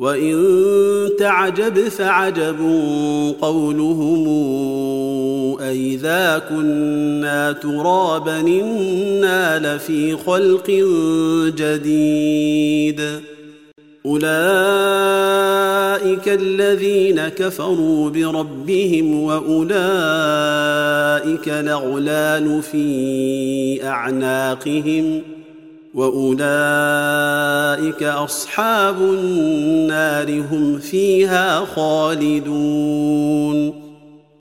وإن تعجب فعجب قولهم أإذا كنا ترابا إنا لفي خلق جديد. أولئك الذين كفروا بربهم وأولئك الأغلال في أعناقهم ۖ. وأولئك أصحاب النار هم فيها خالدون.